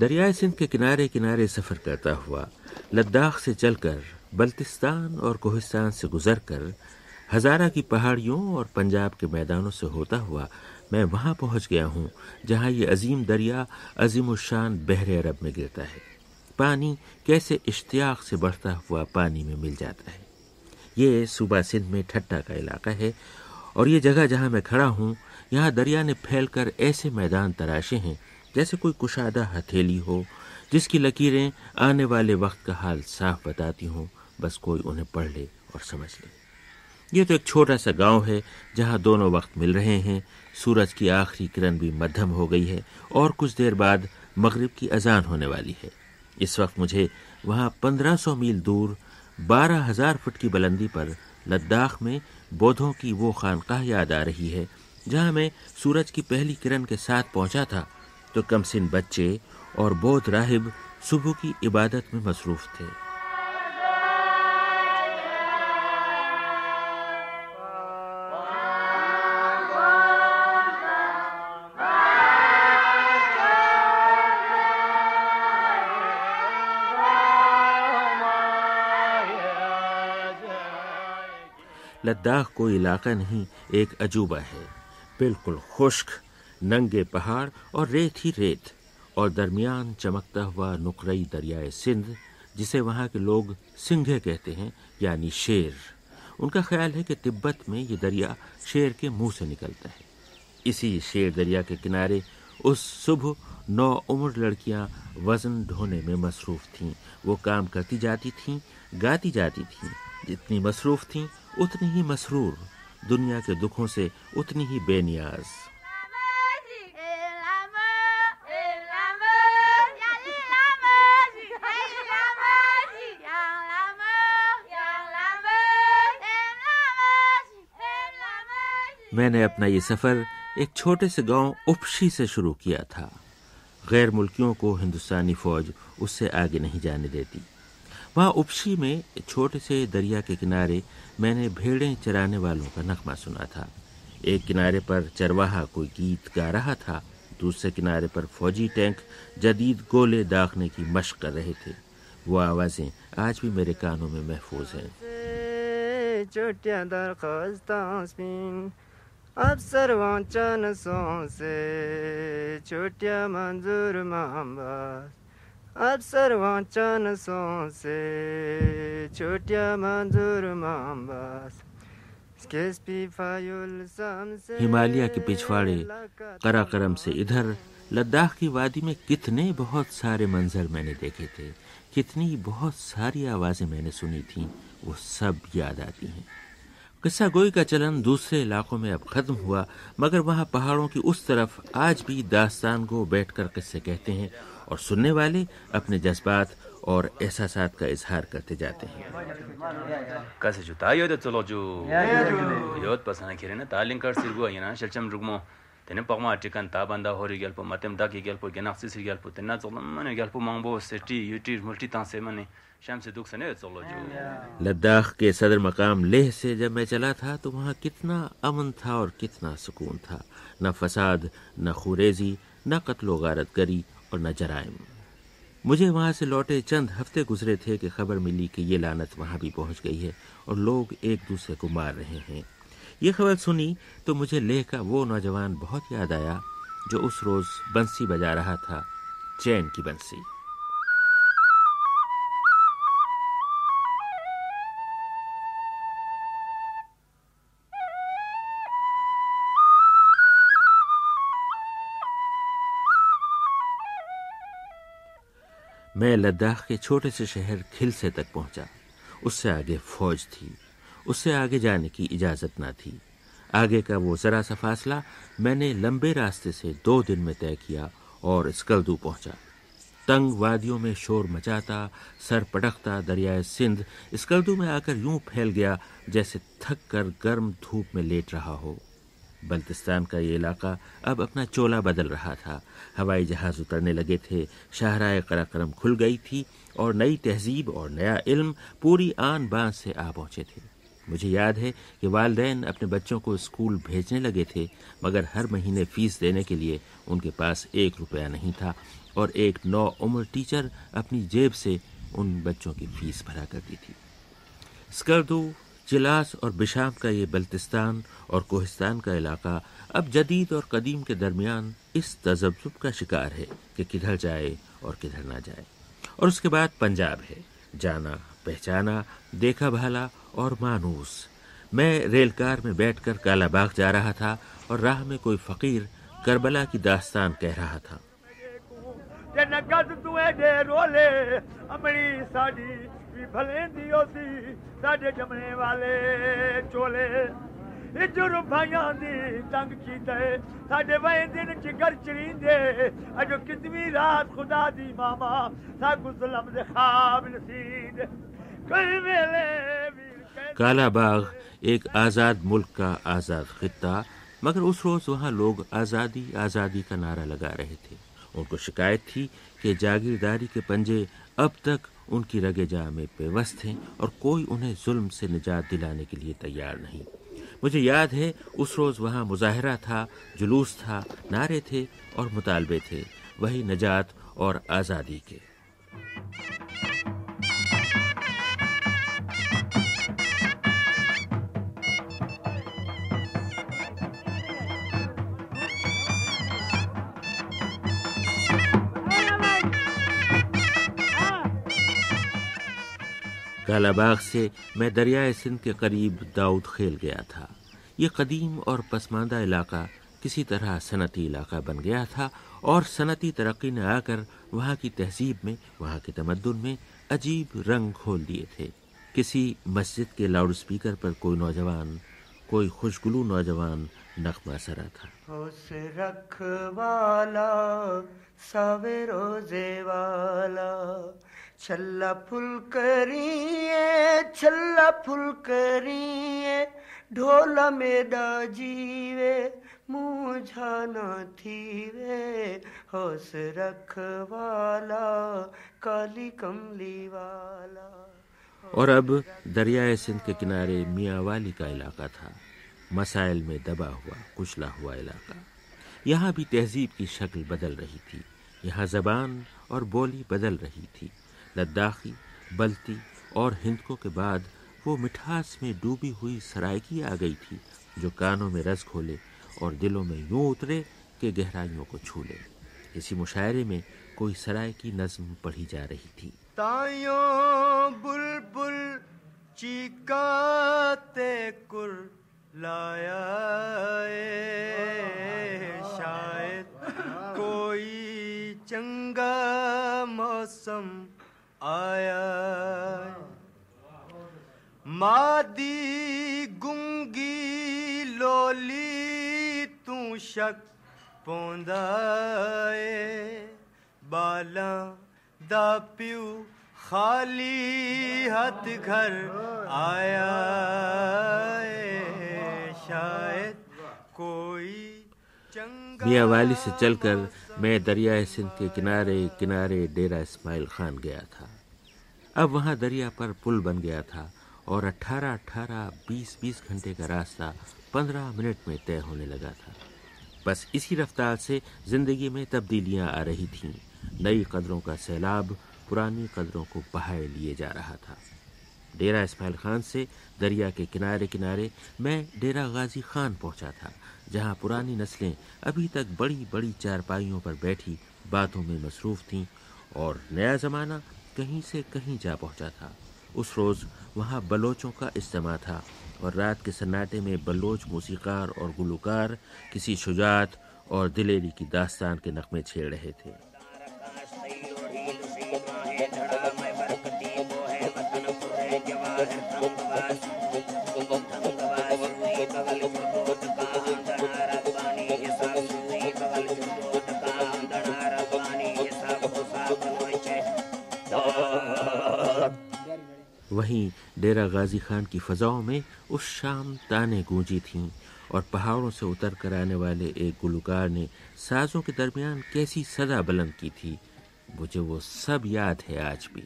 دریائے سندھ کے کنارے کنارے سفر کرتا ہوا لداخ سے چل کر بلتستان اور کوہستان سے گزر کر ہزارہ کی پہاڑیوں اور پنجاب کے میدانوں سے ہوتا ہوا میں وہاں پہنچ گیا ہوں، جہاں یہ عظیم دریا عظیم الشان بحر عرب میں گرتا ہے۔ پانی کیسے اشتیاق سے بڑھتا ہوا پانی میں مل جاتا ہے۔ یہ صوبہ سندھ میں ٹھٹا کا علاقہ ہے اور یہ جگہ جہاں میں کھڑا ہوں، یہاں دریا نے پھیل کر ایسے میدان تراشے ہیں جیسے کوئی کشادہ ہتھیلی ہو، جس کی لکیریں آنے والے وقت کا حال صاف بتاتی ہوں، بس کوئی انہیں پڑھ لے اور سمجھ لے۔ یہ تو ایک چھوٹا سا گاؤں ہے جہاں دونوں وقت مل رہے ہیں۔ سورج کی آخری کرن بھی مدھم ہو گئی ہے اور کچھ دیر بعد مغرب کی اذان ہونے والی ہے۔ اس وقت مجھے وہاں پندرہ سو میل دور، بارہ ہزار فٹ کی بلندی پر لداخ میں بودھوں کی وہ خانقاہ یاد آ رہی ہے، جہاں میں سورج کی پہلی کرن کے ساتھ پہنچا تھا۔ تو کمسن بچے اور بودھ راہب صبح کی عبادت میں مصروف تھے۔ لداخ کوئی علاقہ نہیں، ایک عجوبہ ہے۔ بالکل خشک ننگے پہاڑ اور ریت ہی ریت، اور درمیان چمکتا ہوا نقرئی دریائے سندھ، جسے وہاں کے لوگ سنگھے کہتے ہیں یعنی شیر۔ ان کا خیال ہے کہ تبت میں یہ دریا شیر کے منہ سے نکلتا ہے۔ اسی شیر دریا کے کنارے اس صبح نو عمر لڑکیاں وزن ڈھونے میں مصروف تھیں۔ وہ کام کرتی جاتی تھیں، گاتی جاتی تھیں۔ جتنی مصروف تھیں، اتنی ہی مسرور۔ دنیا کے دکھوں سے اتنی ہی بے نیاز۔ میں نے اپنا یہ سفر ایک چھوٹے سے گاؤں اپشی سے شروع کیا تھا۔ غیر ملکیوں کو ہندوستانی فوج اس سے آگے نہیں جانے دیتی۔ وہاں اپشی میں چھوٹے سے دریا کے کنارے میں نے بھیڑیں چرانے والوں کا نغمہ سنا تھا۔ ایک کنارے پر چرواہا کوئی گیت گا رہا تھا، دوسرے کنارے پر فوجی ٹینک جدید گولے داغنے کی مشق کر رہے تھے۔ وہ آوازیں آج بھی میرے کانوں میں محفوظ ہیں۔ افسر وانچن سو سے چوٹیا منظور محمد افسر وانچن سو سے چوٹیا منظور محمد ہمالیہ کے پچھواڑے کرا کرم سے ادھر، لداخ کی وادی میں کتنے بہت سارے منظر میں نے دیکھے تھے، کتنی بہت ساری آوازیں میں نے سنی تھیں، وہ سب یاد آتی ہیں۔ قصہ گوئی کا چلن دوسرے علاقوں میں اب ختم ہوا، مگر وہاں پہاڑوں کی اس طرف آج بھی داستان کو بیٹھ کر قصے کہتے ہیں اور سننے والے اپنے جذبات اور احساسات کا اظہار کرتے جاتے ہیں۔ tene pakma atikan tabanda hori gyalpo matem daki gyalpo genaksi si gyalpo tena zolam mane gyalpo mangbo seti yuti multi tanse mane شام سے دکھ سنے چلو جو۔ لداخ کے صدر مقام لیہ سے جب میں چلا تھا تو وہاں کتنا امن تھا اور کتنا سکون تھا۔ نہ فساد نہ خوریزی نہ قتل و غارت گری اور نہ جرائم۔ مجھے وہاں سے لوٹے چند ہفتے گزرے تھے کہ خبر ملی کہ یہ لانت وہاں بھی پہنچ گئی ہے اور لوگ ایک دوسرے کو مار رہے ہیں۔ یہ خبر سنی تو مجھے لیہ کا وہ نوجوان بہت یاد آیا جو اس روز بنسی بجا رہا تھا چین کی بنسی۔ میں لداخ کے چھوٹے سے شہر کھلسے تک پہنچا۔ اس سے آگے فوج تھی۔ اس سے آگے جانے کی اجازت نہ تھی۔ آگے کا وہ ذرا سا فاصلہ میں نے لمبے راستے سے دو دن میں طے کیا اور اسکلدو پہنچا۔ تنگ وادیوں میں شور مچاتا، سر پٹکتا، دریائے سندھ اسکلدو میں آ کر یوں پھیل گیا جیسے تھک کر گرم دھوپ میں لیٹ رہا ہو۔ بلتستان کا یہ علاقہ اب اپنا چولا بدل رہا تھا۔ ہوائی جہاز اترنے لگے تھے، شاہراہ قراقرم کھل گئی تھی اور نئی تہذیب اور نیا علم پوری آن بان سے آ پہنچے تھے۔ مجھے یاد ہے کہ والدین اپنے بچوں کو اسکول بھیجنے لگے تھے، مگر ہر مہینے فیس دینے کے لیے ان کے پاس ایک روپیہ نہیں تھا اور ایک نو عمر ٹیچر اپنی جیب سے ان بچوں کی فیس بھرا کرتی تھی۔ اسکردو چلاس اور بشام کا یہ بلتستان اور کوہستان کا علاقہ اب جدید اور قدیم کے درمیان اس تذبذب کا شکار ہے کہ کدھر جائے اور کدھر نہ جائے۔ اور اس کے بعد پنجاب ہے۔ جانا، پہچانا، دیکھا بھالا اور مانوس۔ میں ریل کار میں بیٹھ کر کالا باغ جا رہا تھا اور راہ میں کوئی فقیر کربلا کی داستان کہہ رہا تھا۔ جمنے والے چولے جر بھائیاں دی تنگ کیتا ہے ساڈے وے دن چگر چریندے اجو کتنی رات خدا دی ماما ساگو ظلم دے خواب نصیب کوئی ویلے کالا باغ ایک آزاد ملک کا آزاد خطہ مگر اس روز وہاں لوگ آزادی آزادی کا نعرہ لگا رہے تھے ان کو شکایت تھی کہ جاگیرداری کے پنجے اب تک ان کی رگے جا میں پیوست ہیں اور کوئی انہیں ظلم سے نجات دلانے کے لیے تیار نہیں۔ مجھے یاد ہے، اس روز وہاں مظاہرہ تھا، جلوس تھا، نعرے تھے اور مطالبے تھے، وہی نجات اور آزادی کے۔ کالا باغ سے میں دریائے سندھ کے قریب داؤد خیل گیا تھا۔ یہ قدیم اور پسماندہ علاقہ کسی طرح صنعتی علاقہ بن گیا تھا اور صنعتی ترقی نے آ کر وہاں کی تہذیب میں، وہاں کے تمدن میں عجیب رنگ کھول دیے تھے۔ کسی مسجد کے لاؤڈ اسپیکر پر کوئی نوجوان، کوئی خوشگلو نوجوان نغمہ سرا تھا۔ رکھ والا روزے والا۔ چھلا پھل کریے، چھلا پھل کریے، ڈھولا میڈا جیوے مجھانا تھیوے، ہوس رکھ والا کالی کملی والا۔ اور اب دریائے سندھ کے کنارے میاں والی کا علاقہ تھا۔ مسائل میں دبا ہوا، کچلا ہوا علاقہ۔ یہاں بھی تہذیب کی شکل بدل رہی تھی۔ یہاں زبان اور بولی بدل رہی تھی۔ لداخی بلتی اور ہندکوں کے بعد وہ مٹھاس میں ڈوبی ہوئی سرائکی آ گئی تھی جو کانوں میں رس کھولے اور دلوں میں یوں اترے کہ گہرائیوں کو چھو لے اسی مشاعرے میں کوئی سرائے کی نظم پڑھی جا رہی تھی۔ تائیوں بل بل چیکاتے کر لایا شاید۔ کوئی چنگا موسم آیا۔ مادی گنگی لولی تو شک پوندا بالا دا پیو خالی ہاتھ گھر آیا شاید میاں والی سے چل کر میں دریائے سندھ کے کنارے کنارے ڈیرا اسماعیل خان گیا تھا۔ اب وہاں دریا پر پل بن گیا تھا اور اٹھارہ اٹھارہ بیس بیس گھنٹے کا راستہ پندرہ منٹ میں طے ہونے لگا تھا۔ بس اسی رفتار سے زندگی میں تبدیلیاں آ رہی تھیں۔ نئی قدروں کا سیلاب، پرانی قدروں کو بہائے لیے جا رہا تھا۔ ڈیرا اسماعیل خان سے دریا کے کنارے کنارے میں ڈیرا غازی خان پہنچا تھا، جہاں پرانی نسلیں ابھی تک بڑی بڑی چارپائیوں پر بیٹھی باتوں میں مصروف تھیں اور نیا زمانہ کہیں سے کہیں جا پہنچا تھا۔ اس روز وہاں بلوچوں کا اجتماع تھا اور رات کے سناٹے میں بلوچ موسیقار اور گلوکار کسی شجاعت اور دلیری کی داستان کے نغمے چھیڑ رہے تھے۔ وہیں ڈیرا غازی خان کی فضاؤں میں اس شام تانے گونجی تھیں اور پہاڑوں سے اتر کر آنے والے ایک گلوکار نے سازوں کے درمیان کیسی صدا بلند کی تھی، مجھے وہ سب یاد ہے آج بھی۔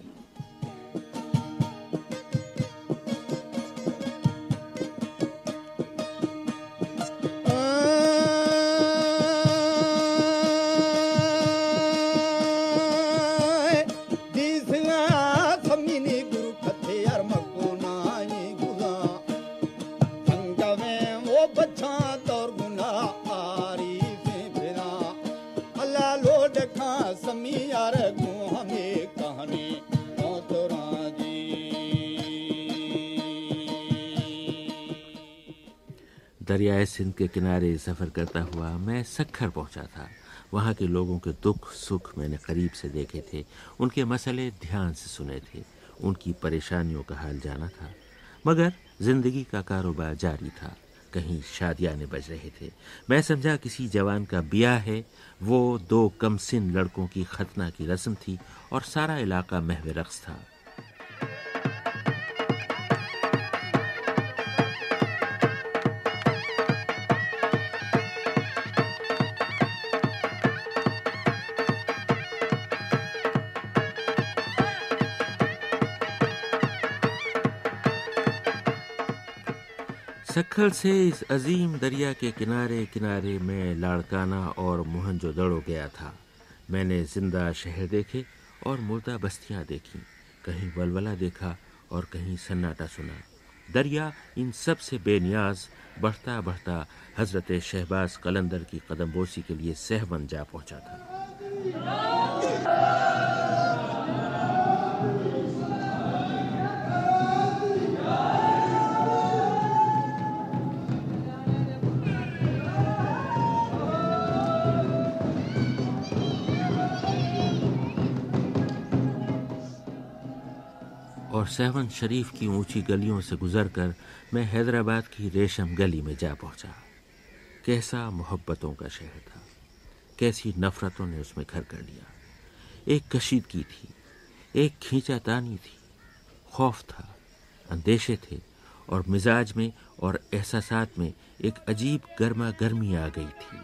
دریائے سندھ کے کنارے سفر کرتا ہوا میں سکھر پہنچا تھا وہاں کے لوگوں کے دکھ سکھ میں نے قریب سے دیکھے تھے ان کے مسئلے دھیان سے سنے تھے ان کی پریشانیوں کا حال جانا تھا مگر زندگی کا کاروبار جاری تھا کہیں شادیاں بج رہے تھے۔ میں سمجھا کسی جوان کا بیاہ ہے۔ وہ دو کم سن لڑکوں کی ختنہ کی رسم تھی اور سارا علاقہ محو رقص تھا۔ سکھل سے اس عظیم دریا کے کنارے کنارے میں لاڑکانہ اور موہنجو دڑو گیا تھا۔ میں نے زندہ شہر دیکھے اور مردہ بستیاں دیکھی کہیں ولولہ دیکھا اور کہیں سناٹا سنا۔ دریا ان سب سے بے نیاز، بڑھتا بڑھتا حضرت شہباز قلندر کی قدم بوسی کے لیے سہون جا پہنچا تھا۔ اور سیون شریف کی اونچی گلیوں سے گزر کر میں حیدرآباد کی ریشم گلی میں جا پہنچا۔ کیسا محبتوں کا شہر تھا۔ کیسی نفرتوں نے اس میں گھر کر لیا۔ ایک کشیدگی تھی، ایک کھینچا تانی تھی۔ خوف تھا، اندیشے تھے اور مزاج میں اور احساسات میں ایک عجیب گرما گرمی آ گئی تھی۔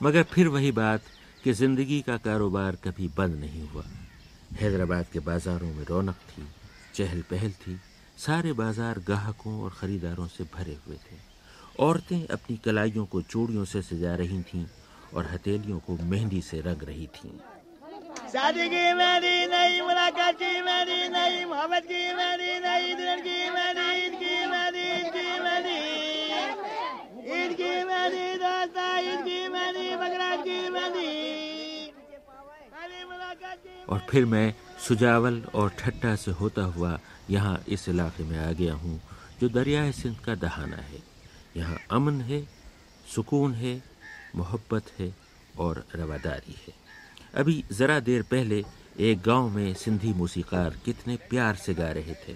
مگر پھر وہی بات کہ زندگی کا کاروبار کبھی بند نہیں ہوا۔ حیدرآباد کے بازاروں میں رونق تھی چہل پہل تھی۔ سارے بازار گاہکوں اور خریداروں سے بھرے ہوئے تھے۔ عورتیں اپنی کلائیوں کو چوڑیوں سے سجا رہی تھیں اور ہتھیلیوں کو مہندی سے رنگ رہی تھیں۔ شادی کی مہندی نہیں ملاقات کی مہندی نہیں محبت کی مہندی نہیں دلن کی مہندی عید کی مہندی عید کی مہندی عید کی مہندی دوستا عید کی مہندی بکرات کی مہندی اور پھر میں سجاول اور ٹھٹا سے ہوتا ہوا یہاں اس علاقے میں آ گیا ہوں جو دریائے سندھ کا دہانہ ہے یہاں امن ہے سکون ہے محبت ہے اور رواداری ہے ابھی ذرا دیر پہلے ایک گاؤں میں سندھی موسیقار کتنے پیار سے گا رہے تھے۔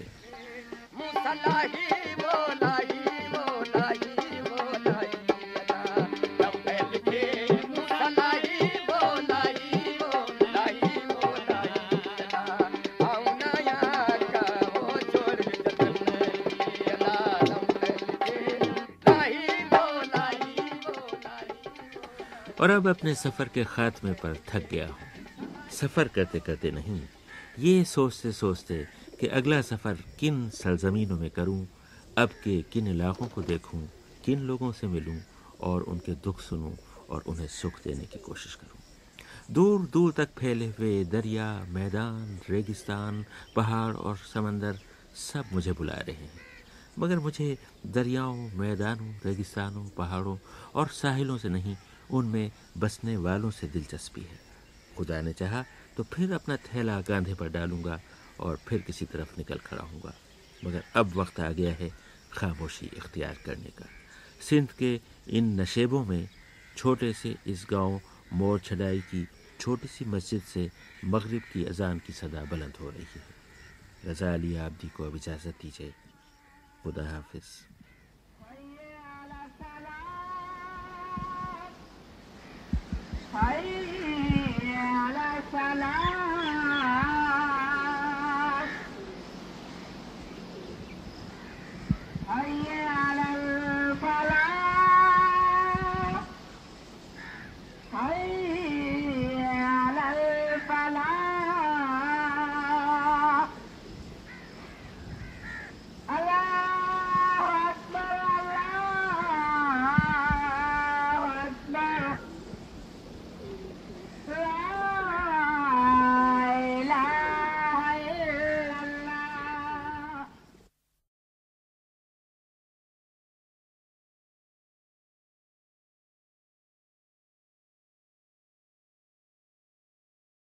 اور اب اپنے سفر کے خاتمے پر تھک گیا ہوں۔ سفر کرتے کرتے نہیں، یہ سوچتے سوچتے کہ اگلا سفر کن سرزمینوں میں کروں، اب کے کن علاقوں کو دیکھوں، کن لوگوں سے ملوں اور ان کے دکھ سنوں اور انہیں سکھ دینے کی کوشش کروں۔ دور دور تک پھیلے ہوئے دریا، میدان، ریگستان، پہاڑ اور سمندر سب مجھے بلا رہے ہیں۔ مگر مجھے دریاؤں، میدانوں، ریگستانوں، پہاڑوں اور ساحلوں سے نہیں ان میں بسنے والوں سے دلچسپی ہے۔ خدا نے چاہا تو پھر اپنا تھیلا کاندھے پر ڈالوں گا اور پھر کسی طرف نکل کھڑا ہوں گا۔ مگر اب وقت آ گیا ہے خاموشی اختیار کرنے کا۔ سندھ کے ان نشیبوں میں چھوٹے سے اس گاؤں مور چھڈائی کی چھوٹی سی مسجد سے مغرب کی اذان کی صدا بلند ہو رہی ہے۔ رضا علی آبدی کو اب اجازت دیجیے خدا حافظ۔ آئیے